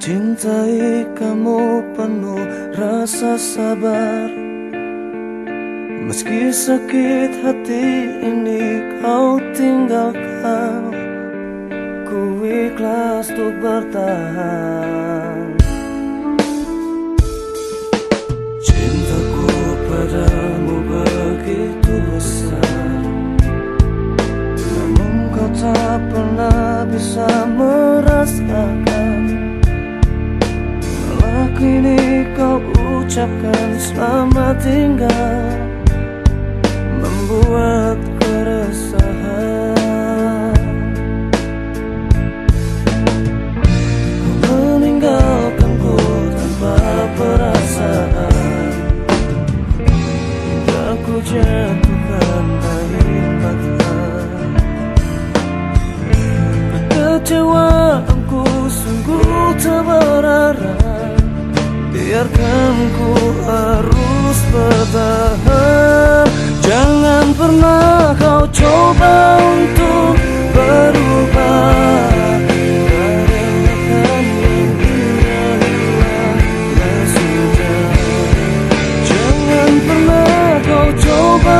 Mencintai kamu penuh rasa sabar. Meski sakit hati ini kau tinggalkan Ku ikhlas untuk bertahan. Cintaku padamu. Ucapkan selamat tinggal Membuat keresahan. Kau meninggalkanku tanpa perasaan. Hingga ku jatuhkan air mata Kekecewaanku sungguh tak berarah Biarkan ku harus bertahan. Jangan pernah kau coba untuk berubah. Jangan pernah kau coba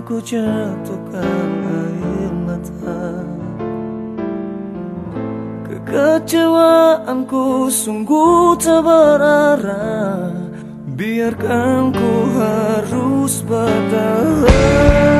Ku jatuhkan air mata. Kekecewaanku sungguh tak berarah Biarkan ku harus bertahan.